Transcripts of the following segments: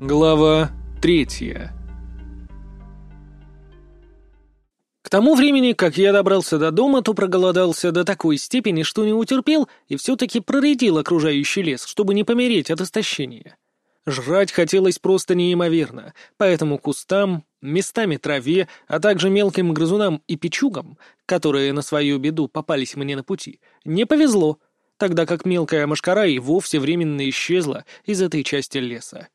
Глава третья К тому времени, как я добрался до дома, то проголодался до такой степени, что не утерпел и все-таки проредил окружающий лес, чтобы не помереть от истощения. Жрать хотелось просто неимоверно, поэтому кустам, местами траве, а также мелким грызунам и печугам, которые на свою беду попались мне на пути, не повезло, тогда как мелкая мошкара и вовсе временно исчезла из этой части леса.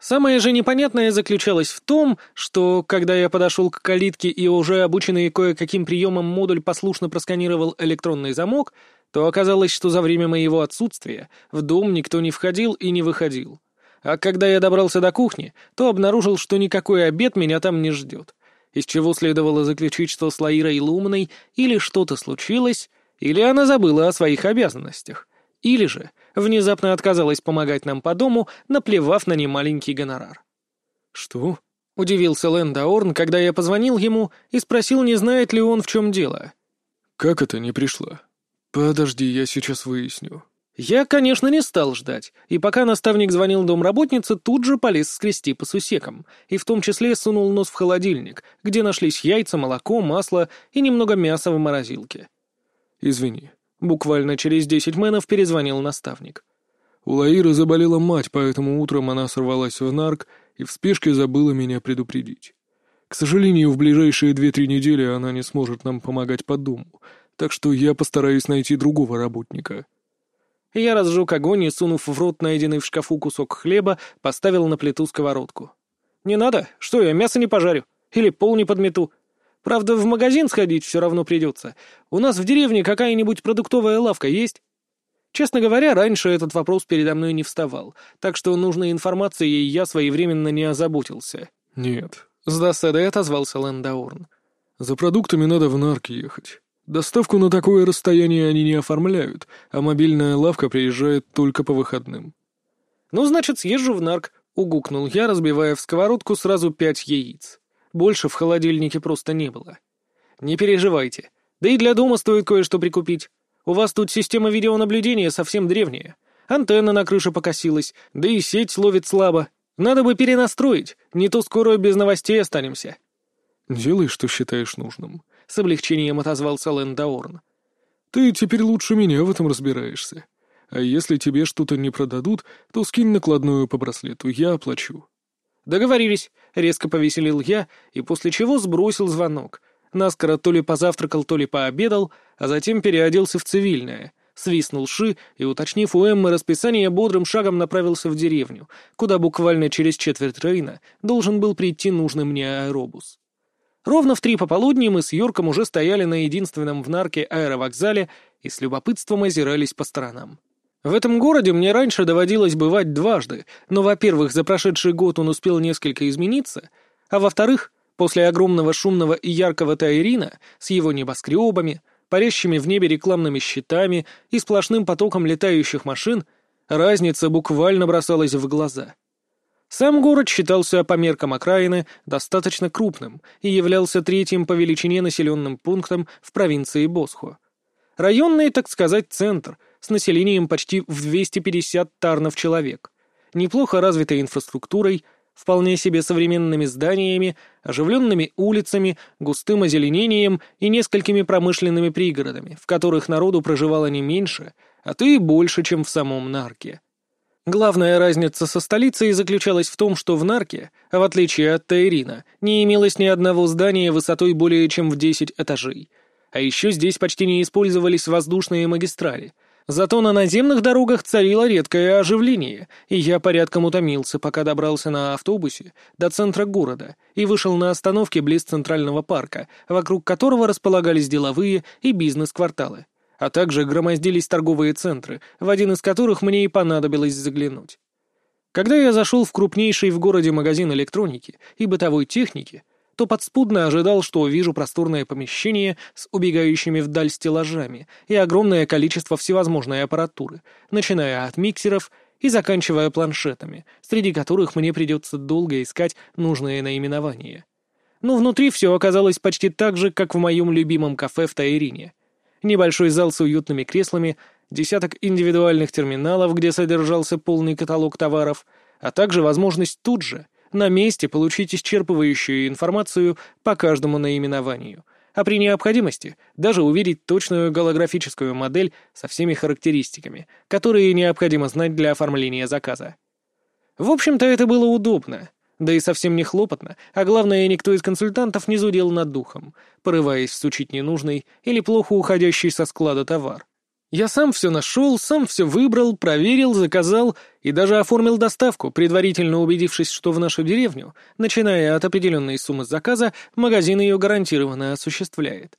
Самое же непонятное заключалось в том, что, когда я подошел к калитке и уже обученный кое-каким приемом модуль послушно просканировал электронный замок, то оказалось, что за время моего отсутствия в дом никто не входил и не выходил. А когда я добрался до кухни, то обнаружил, что никакой обед меня там не ждет. Из чего следовало заключить, что с Лаирой Лумной или что-то случилось, или она забыла о своих обязанностях, или же внезапно отказалась помогать нам по дому, наплевав на немаленький гонорар. «Что?» — удивился Лэндаорн, когда я позвонил ему и спросил, не знает ли он, в чем дело. «Как это не пришла? Подожди, я сейчас выясню». Я, конечно, не стал ждать, и пока наставник звонил домработнице, тут же полез скрести по сусекам, и в том числе сунул нос в холодильник, где нашлись яйца, молоко, масло и немного мяса в морозилке. «Извини, Буквально через десять мэнов перезвонил наставник. У Лаиры заболела мать, поэтому утром она сорвалась в нарк и в спешке забыла меня предупредить. К сожалению, в ближайшие две-три недели она не сможет нам помогать по дому, так что я постараюсь найти другого работника. Я разжег огонь и, сунув в рот найденный в шкафу кусок хлеба, поставил на плиту сковородку. «Не надо, что я мясо не пожарю? Или пол не подмету? Правда, в магазин сходить все равно придется. У нас в деревне какая-нибудь продуктовая лавка есть? Честно говоря, раньше этот вопрос передо мной не вставал, так что нужной информацией я своевременно не озаботился. «Нет», — с досадой отозвался Лэндаурн. «За продуктами надо в нарк ехать. Доставку на такое расстояние они не оформляют, а мобильная лавка приезжает только по выходным». «Ну, значит, съезжу в нарк», — угукнул я, разбивая в сковородку сразу пять яиц. Больше в холодильнике просто не было. Не переживайте. Да и для дома стоит кое-что прикупить. У вас тут система видеонаблюдения совсем древняя. Антенна на крыше покосилась, да и сеть ловит слабо. Надо бы перенастроить, не то скоро без новостей останемся. «Делай, что считаешь нужным», — с облегчением отозвался Лэндаорн. «Ты теперь лучше меня в этом разбираешься. А если тебе что-то не продадут, то скинь накладную по браслету, я оплачу». «Договорились», — резко повеселил я, и после чего сбросил звонок. Наскоро то ли позавтракал, то ли пообедал, а затем переоделся в цивильное. Свистнул Ши и, уточнив у Эммы расписание, бодрым шагом направился в деревню, куда буквально через четверть Рейна должен был прийти нужный мне аэробус. Ровно в три пополудни мы с Йорком уже стояли на единственном в нарке аэровокзале и с любопытством озирались по сторонам. В этом городе мне раньше доводилось бывать дважды, но, во-первых, за прошедший год он успел несколько измениться, а во-вторых, после огромного шумного и яркого Тайрина с его небоскребами, парящими в небе рекламными щитами и сплошным потоком летающих машин, разница буквально бросалась в глаза. Сам город считался по меркам окраины достаточно крупным и являлся третьим по величине населенным пунктом в провинции Босхо. Районный, так сказать, центр — с населением почти в 250 тарнов человек, неплохо развитой инфраструктурой, вполне себе современными зданиями, оживленными улицами, густым озеленением и несколькими промышленными пригородами, в которых народу проживало не меньше, а то и больше, чем в самом Нарке. Главная разница со столицей заключалась в том, что в Нарке, в отличие от Таирина, не имелось ни одного здания высотой более чем в 10 этажей. А еще здесь почти не использовались воздушные магистрали — Зато на наземных дорогах царило редкое оживление, и я порядком утомился, пока добрался на автобусе до центра города и вышел на остановке близ Центрального парка, вокруг которого располагались деловые и бизнес-кварталы, а также громоздились торговые центры, в один из которых мне и понадобилось заглянуть. Когда я зашел в крупнейший в городе магазин электроники и бытовой техники, то подспудно ожидал, что увижу просторное помещение с убегающими вдаль стеллажами и огромное количество всевозможной аппаратуры, начиная от миксеров и заканчивая планшетами, среди которых мне придется долго искать нужные наименования. Но внутри все оказалось почти так же, как в моем любимом кафе в Таирине. Небольшой зал с уютными креслами, десяток индивидуальных терминалов, где содержался полный каталог товаров — а также возможность тут же, на месте, получить исчерпывающую информацию по каждому наименованию, а при необходимости даже увидеть точную голографическую модель со всеми характеристиками, которые необходимо знать для оформления заказа. В общем-то, это было удобно, да и совсем не хлопотно, а главное, никто из консультантов не зудел над духом, порываясь всучить ненужный или плохо уходящий со склада товар. Я сам все нашел, сам все выбрал, проверил, заказал и даже оформил доставку, предварительно убедившись, что в нашу деревню, начиная от определенной суммы заказа, магазин ее гарантированно осуществляет.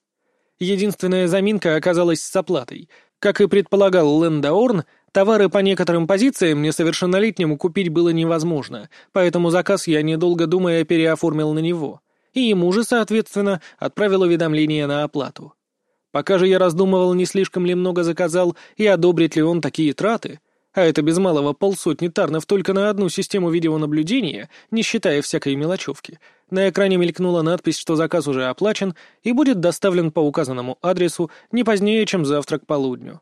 Единственная заминка оказалась с оплатой. Как и предполагал Лендаорн, товары по некоторым позициям несовершеннолетнему купить было невозможно, поэтому заказ я, недолго думая, переоформил на него. И ему же, соответственно, отправил уведомление на оплату. Пока же я раздумывал, не слишком ли много заказал и одобрит ли он такие траты, а это без малого полсотни тарнов только на одну систему видеонаблюдения, не считая всякой мелочевки. На экране мелькнула надпись, что заказ уже оплачен и будет доставлен по указанному адресу не позднее, чем завтра к полудню.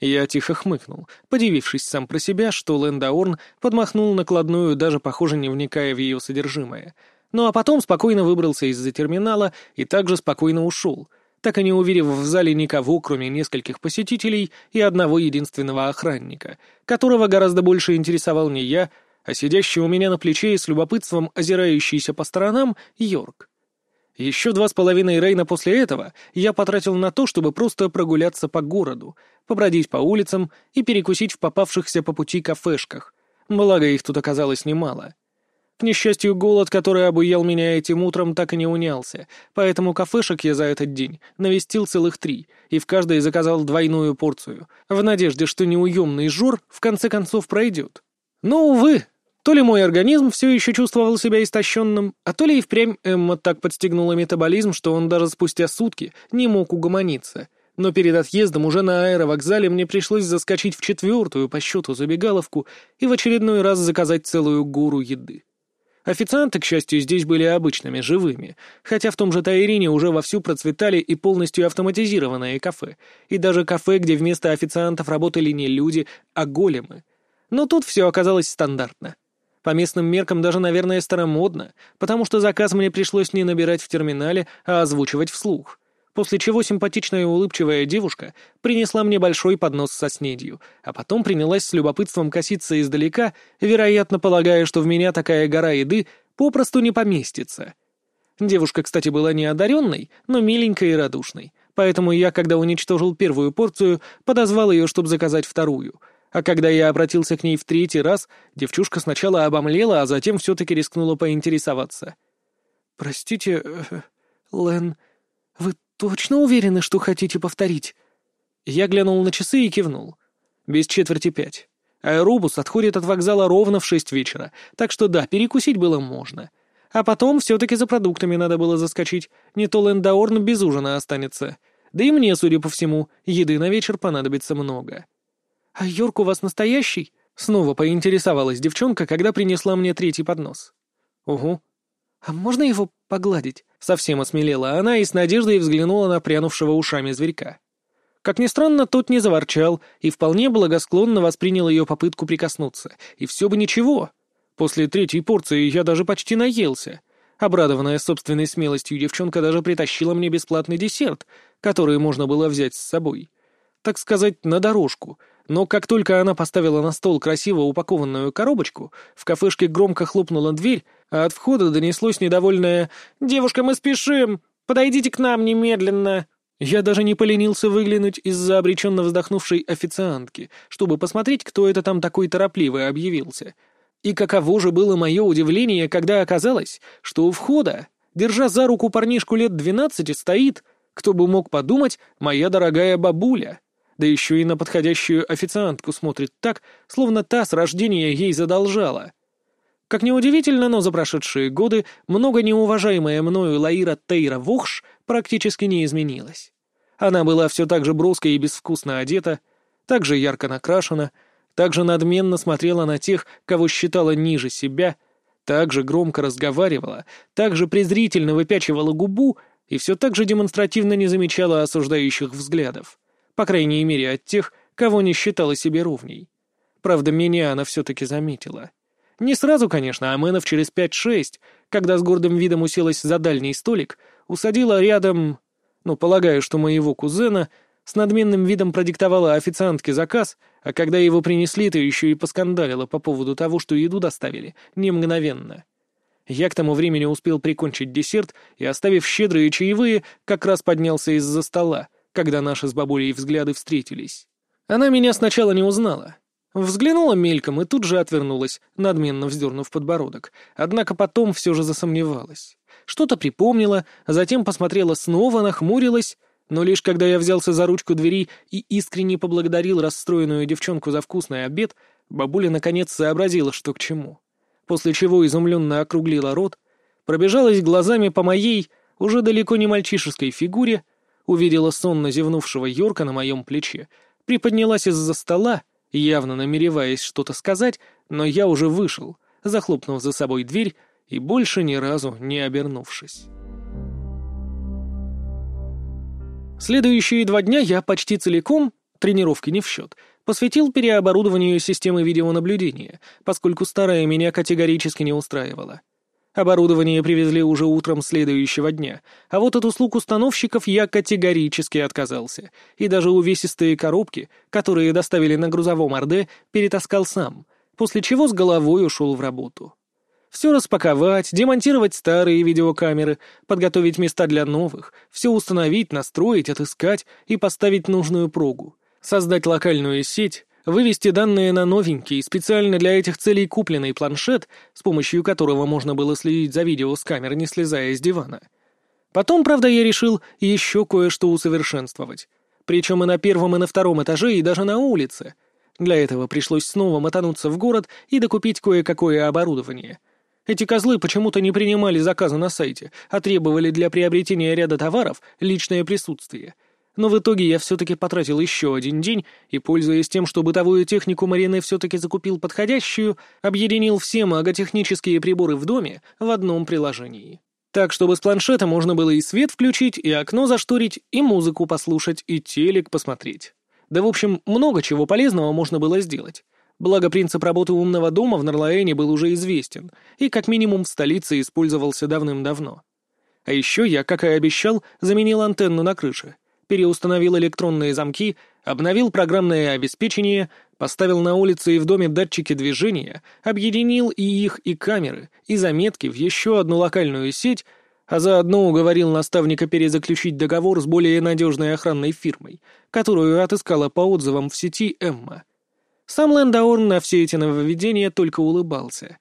Я тихо хмыкнул, подивившись сам про себя, что Лэндаорн подмахнул накладную, даже, похоже, не вникая в ее содержимое. Ну а потом спокойно выбрался из-за терминала и также спокойно ушел — так и не увидев в зале никого, кроме нескольких посетителей и одного единственного охранника, которого гораздо больше интересовал не я, а сидящий у меня на плече и с любопытством озирающийся по сторонам Йорк. Еще два с половиной рейна после этого я потратил на то, чтобы просто прогуляться по городу, побродить по улицам и перекусить в попавшихся по пути кафешках, благо их тут оказалось немало. К несчастью, голод, который обуял меня этим утром, так и не унялся, поэтому кафешек я за этот день навестил целых три, и в каждой заказал двойную порцию, в надежде, что неуемный жор в конце концов пройдет. Но, увы, то ли мой организм все еще чувствовал себя истощенным, а то ли и впрямь Эмма так подстегнула метаболизм, что он даже спустя сутки не мог угомониться. Но перед отъездом уже на аэровокзале мне пришлось заскочить в четвертую по счету забегаловку и в очередной раз заказать целую гору еды. Официанты, к счастью, здесь были обычными, живыми, хотя в том же Таирине уже вовсю процветали и полностью автоматизированные кафе, и даже кафе, где вместо официантов работали не люди, а големы. Но тут все оказалось стандартно. По местным меркам даже, наверное, старомодно, потому что заказ мне пришлось не набирать в терминале, а озвучивать вслух после чего симпатичная и улыбчивая девушка принесла мне большой поднос со снедью, а потом принялась с любопытством коситься издалека, вероятно, полагая, что в меня такая гора еды попросту не поместится. Девушка, кстати, была не одаренной, но миленькой и радушной, поэтому я, когда уничтожил первую порцию, подозвал ее, чтобы заказать вторую — а когда я обратился к ней в третий раз, девчушка сначала обомлела, а затем все-таки рискнула поинтересоваться. «Простите, э, Лен, точно уверены, что хотите повторить?» Я глянул на часы и кивнул. Без четверти пять. Аэробус отходит от вокзала ровно в шесть вечера, так что да, перекусить было можно. А потом все-таки за продуктами надо было заскочить, не то Лендаорн без ужина останется. Да и мне, судя по всему, еды на вечер понадобится много. «А Йорк у вас настоящий?» Снова поинтересовалась девчонка, когда принесла мне третий поднос. «Угу». «А можно его погладить?» Совсем осмелела она и с надеждой взглянула на прянувшего ушами зверька. Как ни странно, тот не заворчал и вполне благосклонно воспринял ее попытку прикоснуться. И все бы ничего. После третьей порции я даже почти наелся. Обрадованная собственной смелостью, девчонка даже притащила мне бесплатный десерт, который можно было взять с собой. Так сказать, на дорожку — но как только она поставила на стол красиво упакованную коробочку, в кафешке громко хлопнула дверь, а от входа донеслось недовольное «Девушка, мы спешим! Подойдите к нам немедленно!» Я даже не поленился выглянуть из-за обреченно вздохнувшей официантки, чтобы посмотреть, кто это там такой торопливый объявился. И каково же было мое удивление, когда оказалось, что у входа, держа за руку парнишку лет двенадцати, стоит, кто бы мог подумать, моя дорогая бабуля да еще и на подходящую официантку смотрит так, словно та с рождения ей задолжала. Как неудивительно, но за прошедшие годы много неуважаемая мною Лаира Тейра Вохш практически не изменилась. Она была все так же броско и безвкусно одета, так же ярко накрашена, так же надменно смотрела на тех, кого считала ниже себя, так же громко разговаривала, так же презрительно выпячивала губу и все так же демонстративно не замечала осуждающих взглядов по крайней мере от тех, кого не считала себе ровней. Правда, меня она все-таки заметила. Не сразу, конечно, а мэнов через пять-шесть, когда с гордым видом уселась за дальний столик, усадила рядом, ну, полагаю, что моего кузена, с надменным видом продиктовала официантке заказ, а когда его принесли, то еще и поскандалила по поводу того, что еду доставили, не мгновенно. Я к тому времени успел прикончить десерт и, оставив щедрые чаевые, как раз поднялся из-за стола, когда наши с бабулей взгляды встретились. Она меня сначала не узнала. Взглянула мельком и тут же отвернулась, надменно вздернув подбородок, однако потом все же засомневалась. Что-то припомнила, затем посмотрела снова, нахмурилась, но лишь когда я взялся за ручку двери и искренне поблагодарил расстроенную девчонку за вкусный обед, бабуля наконец сообразила, что к чему после чего изумленно округлила рот, пробежалась глазами по моей, уже далеко не мальчишеской фигуре, увидела сонно зевнувшего Йорка на моем плече, приподнялась из-за стола, явно намереваясь что-то сказать, но я уже вышел, захлопнув за собой дверь и больше ни разу не обернувшись. Следующие два дня я почти целиком, тренировки не в счет, посвятил переоборудованию системы видеонаблюдения, поскольку старая меня категорически не устраивала. Оборудование привезли уже утром следующего дня, а вот от услуг установщиков я категорически отказался, и даже увесистые коробки, которые доставили на грузовом Орде, перетаскал сам, после чего с головой ушел в работу. Все распаковать, демонтировать старые видеокамеры, подготовить места для новых, все установить, настроить, отыскать и поставить нужную прогу создать локальную сеть, вывести данные на новенький, специально для этих целей купленный планшет, с помощью которого можно было следить за видео с камер, не слезая с дивана. Потом, правда, я решил еще кое-что усовершенствовать. Причем и на первом, и на втором этаже, и даже на улице. Для этого пришлось снова мотануться в город и докупить кое-какое оборудование. Эти козлы почему-то не принимали заказы на сайте, а требовали для приобретения ряда товаров личное присутствие — но в итоге я все-таки потратил еще один день и, пользуясь тем, что бытовую технику Марины все-таки закупил подходящую, объединил все маготехнические приборы в доме в одном приложении. Так, чтобы с планшета можно было и свет включить, и окно зашторить, и музыку послушать, и телек посмотреть. Да, в общем, много чего полезного можно было сделать. Благо, принцип работы умного дома в Нарлаэне был уже известен, и как минимум в столице использовался давным-давно. А еще я, как и обещал, заменил антенну на крыше — переустановил электронные замки, обновил программное обеспечение, поставил на улице и в доме датчики движения, объединил и их, и камеры, и заметки в еще одну локальную сеть, а заодно уговорил наставника перезаключить договор с более надежной охранной фирмой, которую отыскала по отзывам в сети Эмма. Сам Лэндаорн на все эти нововведения только улыбался.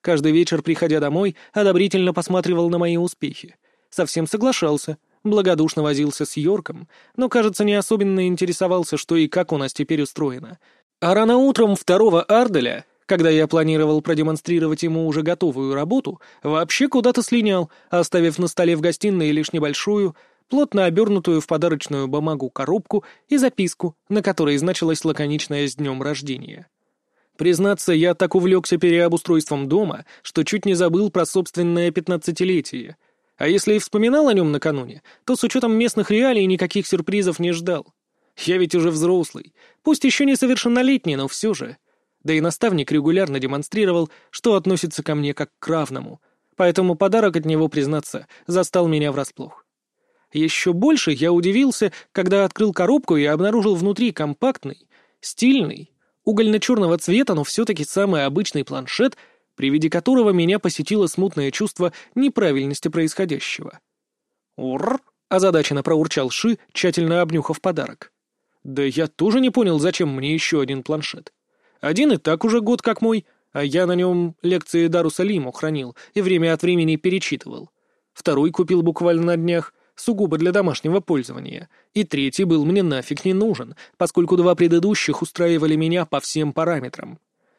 Каждый вечер, приходя домой, одобрительно посматривал на мои успехи. Совсем соглашался — благодушно возился с Йорком, но, кажется, не особенно интересовался, что и как у нас теперь устроено. А рано утром второго Арделя, когда я планировал продемонстрировать ему уже готовую работу, вообще куда-то слинял, оставив на столе в гостиной лишь небольшую, плотно обернутую в подарочную бумагу коробку и записку, на которой значилось лаконичное «С днем рождения». Признаться, я так увлекся переобустройством дома, что чуть не забыл про собственное пятнадцатилетие — а если и вспоминал о нем накануне, то с учетом местных реалий никаких сюрпризов не ждал. Я ведь уже взрослый, пусть еще не совершеннолетний, но все же. Да и наставник регулярно демонстрировал, что относится ко мне как к равному, поэтому подарок от него, признаться, застал меня врасплох. Еще больше я удивился, когда открыл коробку и обнаружил внутри компактный, стильный, угольно-черного цвета, но все-таки самый обычный планшет — при виде которого меня посетило смутное чувство неправильности происходящего. «Урр!» — озадаченно проурчал Ши, тщательно обнюхав подарок. «Да я тоже не понял, зачем мне еще один планшет. Один и так уже год как мой, а я на нем лекции Даруса Лиму хранил и время от времени перечитывал. Второй купил буквально на днях, сугубо для домашнего пользования, и третий был мне нафиг не нужен, поскольку два предыдущих устраивали меня по всем параметрам.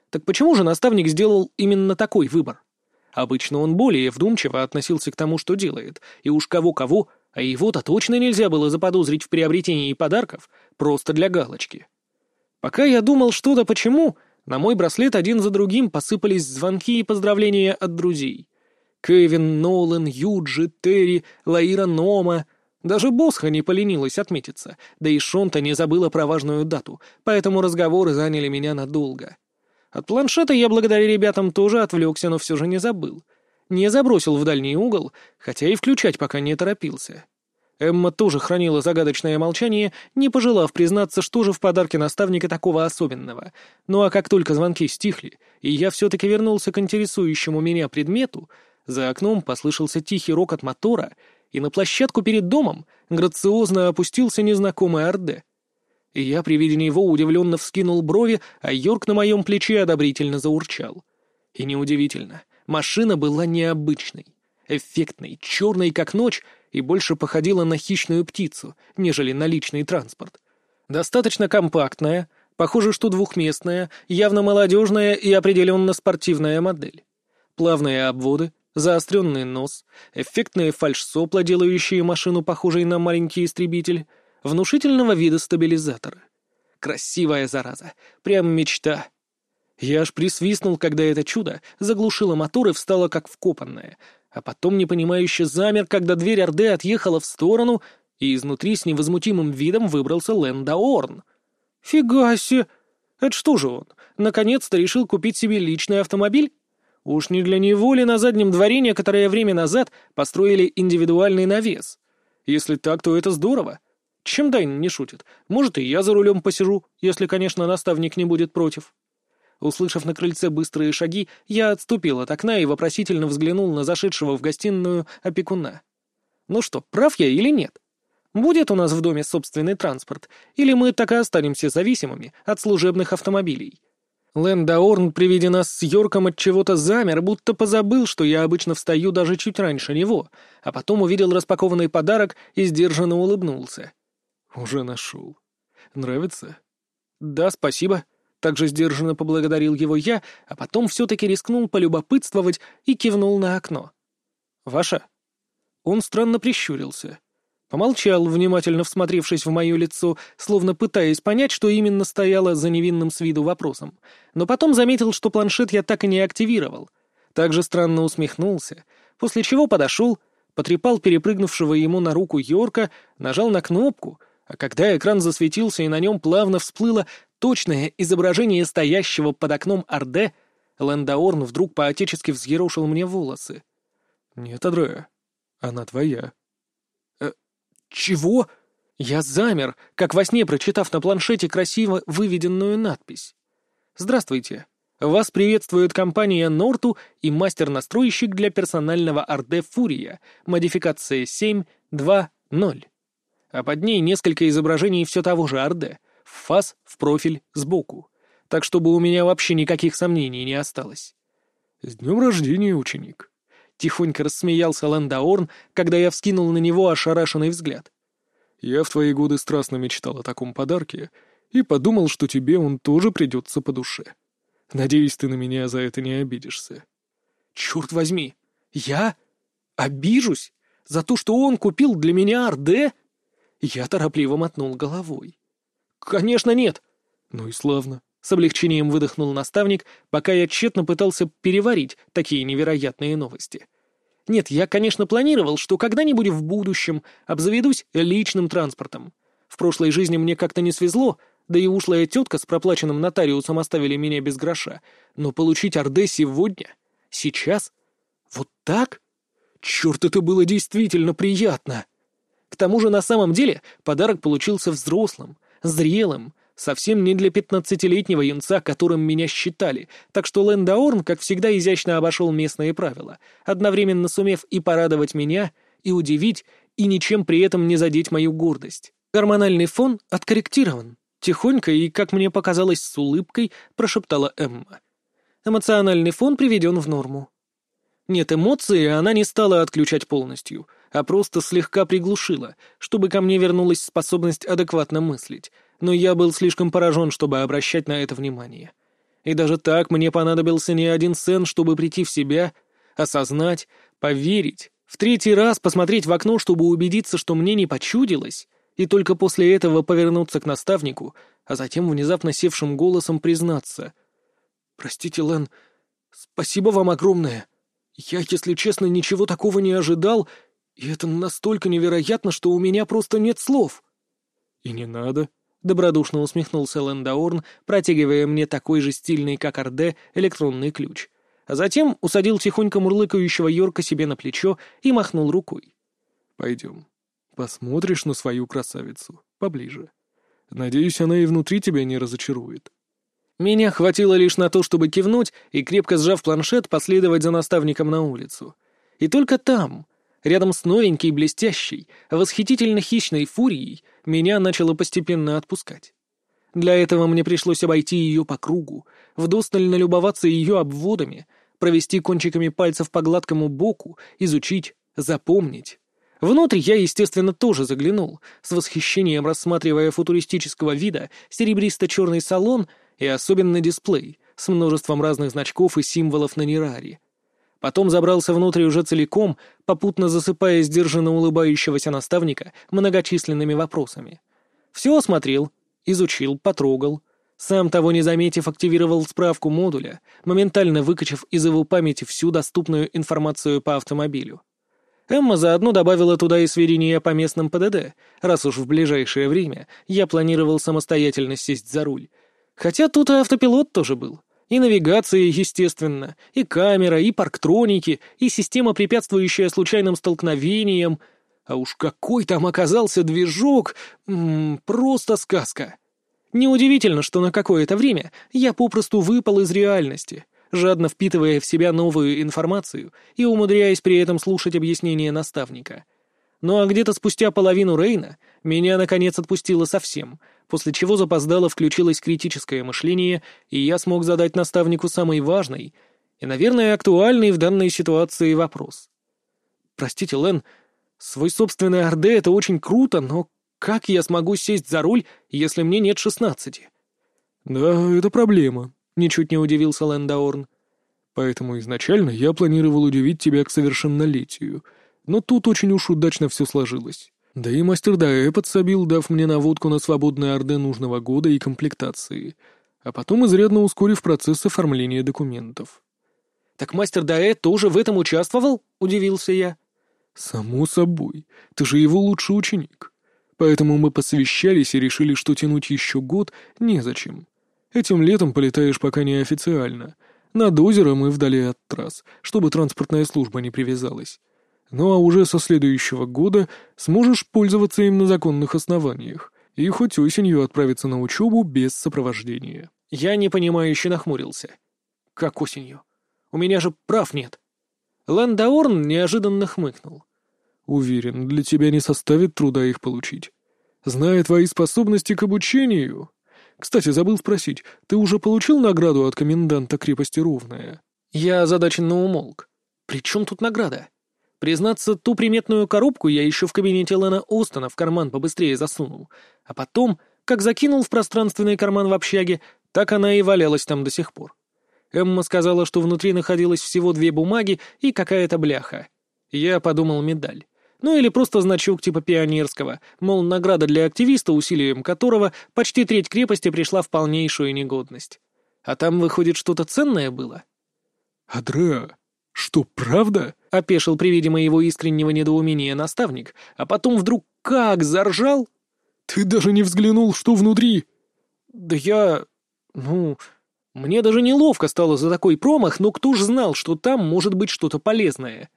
Так почему же наставник сделал именно такой выбор? Обычно он более вдумчиво относился к тому, что делает, и уж кого-кого, а его-то точно нельзя было заподозрить в приобретении подарков просто для галочки. Пока я думал, что да почему, на мой браслет один за другим посыпались звонки и поздравления от друзей. Кевин, Нолан, Юджи, Терри, Лаира Нома. Даже Босха не поленилась отметиться, да и Шонта не забыла про важную дату, поэтому разговоры заняли меня надолго. От планшета я благодаря ребятам тоже отвлекся, но все же не забыл. Не забросил в дальний угол, хотя и включать пока не торопился. Эмма тоже хранила загадочное молчание, не пожелав признаться, что же в подарке наставника такого особенного. Ну а как только звонки стихли, и я все-таки вернулся к интересующему меня предмету, за окном послышался тихий рокот мотора, и на площадку перед домом грациозно опустился незнакомый Орде. Я при виде него удивленно вскинул брови, а Йорк на моем плече одобрительно заурчал. И неудивительно, машина была необычной, эффектной, черной как ночь, и больше походила на хищную птицу, нежели на личный транспорт. Достаточно компактная, похоже, что двухместная, явно молодежная и определенно спортивная модель. Плавные обводы, заостренный нос, эффектные фальш-сопла, делающие машину похожей на маленький истребитель, внушительного вида стабилизаторы. Красивая зараза, прям мечта. Я аж присвистнул, когда это чудо заглушило мотор и встало как вкопанное, а потом непонимающе замер, когда дверь Орды отъехала в сторону, и изнутри с невозмутимым видом выбрался Лэнда Орн. «Фига себе! Это что же он, наконец-то решил купить себе личный автомобиль?» Уж не для него ли на заднем дворе некоторое время назад построили индивидуальный навес? Если так, то это здорово. Чем Дайн не шутит? Может, и я за рулем посижу, если, конечно, наставник не будет против. Услышав на крыльце быстрые шаги, я отступил от окна и вопросительно взглянул на зашедшего в гостиную опекуна. Ну что, прав я или нет? Будет у нас в доме собственный транспорт, или мы так и останемся зависимыми от служебных автомобилей? Лэндаорн при виде нас с Йорком от чего-то замер, будто позабыл, что я обычно встаю даже чуть раньше него, а потом увидел распакованный подарок и сдержанно улыбнулся. «Уже нашел. Нравится?» «Да, спасибо», также сдержанно поблагодарил его я, а потом все-таки рискнул полюбопытствовать и кивнул на окно. «Ваша?» Он странно прищурился. Помолчал, внимательно всмотревшись в мое лицо, словно пытаясь понять, что именно стояло за невинным с виду вопросом. Но потом заметил, что планшет я так и не активировал. Также странно усмехнулся, после чего подошел, потрепал перепрыгнувшего ему на руку Йорка, нажал на кнопку, а когда экран засветился и на нем плавно всплыло точное изображение стоящего под окном Орде, Лэндаорн вдруг поотечески взъерошил мне волосы. «Нет, Адрея, она твоя». «Э, чего?» Я замер, как во сне прочитав на планшете красиво выведенную надпись. «Здравствуйте. Вас приветствует компания Норту и мастер-настройщик для персонального Орде Фурия, модификация 7.2.0». А под ней несколько изображений все того же Орде, в фас, в профиль, сбоку. Так, чтобы у меня вообще никаких сомнений не осталось. «С днем рождения, ученик!» Тихонько рассмеялся Лэндаорн, когда я вскинул на него ошарашенный взгляд. «Я в твои годы страстно мечтал о таком подарке и подумал, что тебе он тоже придется по душе. Надеюсь, ты на меня за это не обидишься». «Черт возьми! Я? Обижусь? За то, что он купил для меня Орде?» Я торопливо мотнул головой. «Конечно нет!» «Ну и славно!» — с облегчением выдохнул наставник, пока я тщетно пытался переварить такие невероятные новости. «Нет, я, конечно, планировал, что когда-нибудь в будущем обзаведусь личным транспортом. В прошлой жизни мне как-то не свезло, да и ушлая тетка с проплаченным нотариусом оставили меня без гроша. Но получить Орде сегодня? Сейчас? Вот так? Черт, это было действительно приятно!» К тому же на самом деле подарок получился взрослым, зрелым, совсем не для пятнадцатилетнего юнца, которым меня считали, так что Лэндаорн, как всегда, изящно обошел местные правила, одновременно сумев и порадовать меня, и удивить, и ничем при этом не задеть мою гордость. Гормональный фон откорректирован. Тихонько и, как мне показалось, с улыбкой прошептала Эмма. Эмоциональный фон приведен в норму. Нет, эмоции она не стала отключать полностью, а просто слегка приглушила, чтобы ко мне вернулась способность адекватно мыслить, но я был слишком поражен, чтобы обращать на это внимание. И даже так мне понадобился не один сен, чтобы прийти в себя, осознать, поверить, в третий раз посмотреть в окно, чтобы убедиться, что мне не почудилось, и только после этого повернуться к наставнику, а затем внезапно севшим голосом признаться. «Простите, Лен, спасибо вам огромное. Я, если честно, ничего такого не ожидал и это настолько невероятно, что у меня просто нет слов. И не надо, добродушно усмехнулся Лэндаорн, протягивая мне такой же стильный, как Орде, электронный ключ. А затем усадил тихонько мурлыкающего Йорка себе на плечо и махнул рукой. «Пойдем. Посмотришь на свою красавицу. Поближе. Надеюсь, она и внутри тебя не разочарует». Меня хватило лишь на то, чтобы кивнуть и, крепко сжав планшет, последовать за наставником на улицу. И только там, рядом с новенькой, блестящей, восхитительно хищной фурией, меня начало постепенно отпускать. Для этого мне пришлось обойти ее по кругу, вдосталь налюбоваться ее обводами, провести кончиками пальцев по гладкому боку, изучить, запомнить. Внутрь я, естественно, тоже заглянул, с восхищением рассматривая футуристического вида серебристо-черный салон — и особенно дисплей с множеством разных значков и символов на Нераре. Потом забрался внутрь уже целиком, попутно засыпая сдержанно улыбающегося наставника многочисленными вопросами. Все осмотрел, изучил, потрогал. Сам того не заметив, активировал справку модуля, моментально выкачав из его памяти всю доступную информацию по автомобилю. Эмма заодно добавила туда и сведения по местным ПДД, раз уж в ближайшее время я планировал самостоятельно сесть за руль Хотя тут и автопилот тоже был. И навигация, естественно, и камера, и парктроники, и система, препятствующая случайным столкновениям. А уж какой там оказался движок! М -м, просто сказка. Неудивительно, что на какое-то время я попросту выпал из реальности, жадно впитывая в себя новую информацию и умудряясь при этом слушать объяснения наставника. Ну а где-то спустя половину Рейна меня, наконец, отпустило совсем — после чего запоздало включилось критическое мышление, и я смог задать наставнику самый важный и, наверное, актуальный в данной ситуации вопрос. «Простите, Лен, свой собственный РД — это очень круто, но как я смогу сесть за руль, если мне нет шестнадцати?» «Да, это проблема», — ничуть не удивился Лэн Даорн. «Поэтому изначально я планировал удивить тебя к совершеннолетию, но тут очень уж удачно все сложилось». Да и мастер Даэ подсобил, дав мне наводку на свободные орды нужного года и комплектации, а потом изрядно ускорив процесс оформления документов. «Так мастер Даэ тоже в этом участвовал?» — удивился я. «Само собой. Ты же его лучший ученик. Поэтому мы посовещались и решили, что тянуть еще год незачем. Этим летом полетаешь пока неофициально. Над озером и вдали от трасс, чтобы транспортная служба не привязалась. Ну а уже со следующего года сможешь пользоваться им на законных основаниях и хоть осенью отправиться на учебу без сопровождения. Я непонимающе нахмурился. Как осенью? У меня же прав нет. Ландаорн неожиданно хмыкнул. Уверен, для тебя не составит труда их получить. Зная твои способности к обучению... Кстати, забыл спросить, ты уже получил награду от коменданта крепости Ровная? Я озадаченно умолк. При чем тут награда? Признаться, ту приметную коробку я еще в кабинете Лена Остона в карман побыстрее засунул, а потом, как закинул в пространственный карман в общаге, так она и валялась там до сих пор. Эмма сказала, что внутри находилось всего две бумаги и какая-то бляха. Я подумал медаль. Ну или просто значок типа пионерского, мол, награда для активиста, усилием которого почти треть крепости пришла в полнейшую негодность. А там, выходит, что-то ценное было? «Адреа, что, правда?» — опешил при виде моего искреннего недоумения наставник, а потом вдруг как заржал. «Ты даже не взглянул, что внутри!» «Да я... ну...» Мне даже неловко стало за такой промах, но кто ж знал, что там может быть что-то полезное?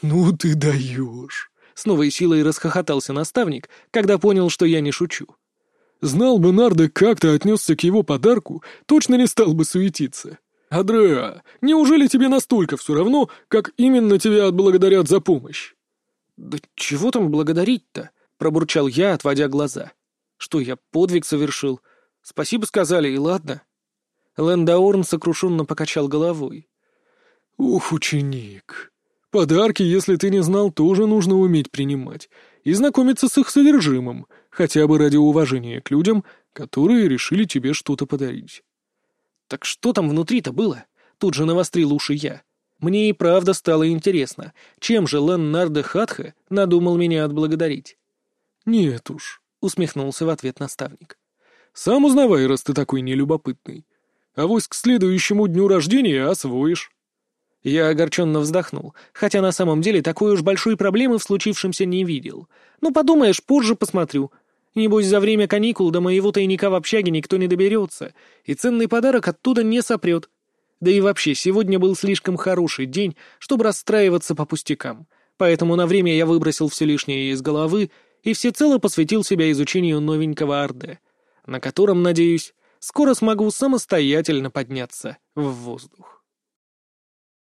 «Ну ты даешь!» — с новой силой расхохотался наставник, когда понял, что я не шучу. «Знал бы Нардо, как ты отнесся к его подарку, точно не стал бы суетиться. «Адреа, неужели тебе настолько все равно, как именно тебя отблагодарят за помощь?» «Да чего там благодарить-то?» — пробурчал я, отводя глаза. «Что, я подвиг совершил? Спасибо сказали, и ладно». Лэндаурн сокрушенно покачал головой. «Ух, ученик, подарки, если ты не знал, тоже нужно уметь принимать и знакомиться с их содержимым, хотя бы ради уважения к людям, которые решили тебе что-то подарить. «Так что там внутри-то было?» Тут же навострил уши я. Мне и правда стало интересно, чем же Леннардо Хатха надумал меня отблагодарить. «Нет уж», — усмехнулся в ответ наставник. «Сам узнавай, раз ты такой нелюбопытный. А вось к следующему дню рождения освоишь». Я огорченно вздохнул, хотя на самом деле такой уж большой проблемы в случившемся не видел. Ну, подумаешь, позже посмотрю. Небось, за время каникул до моего тайника в общаге никто не доберется, и ценный подарок оттуда не сопрет. Да и вообще, сегодня был слишком хороший день, чтобы расстраиваться по пустякам, поэтому на время я выбросил все лишнее из головы и всецело посвятил себя изучению новенького Орде, на котором, надеюсь, скоро смогу самостоятельно подняться в воздух.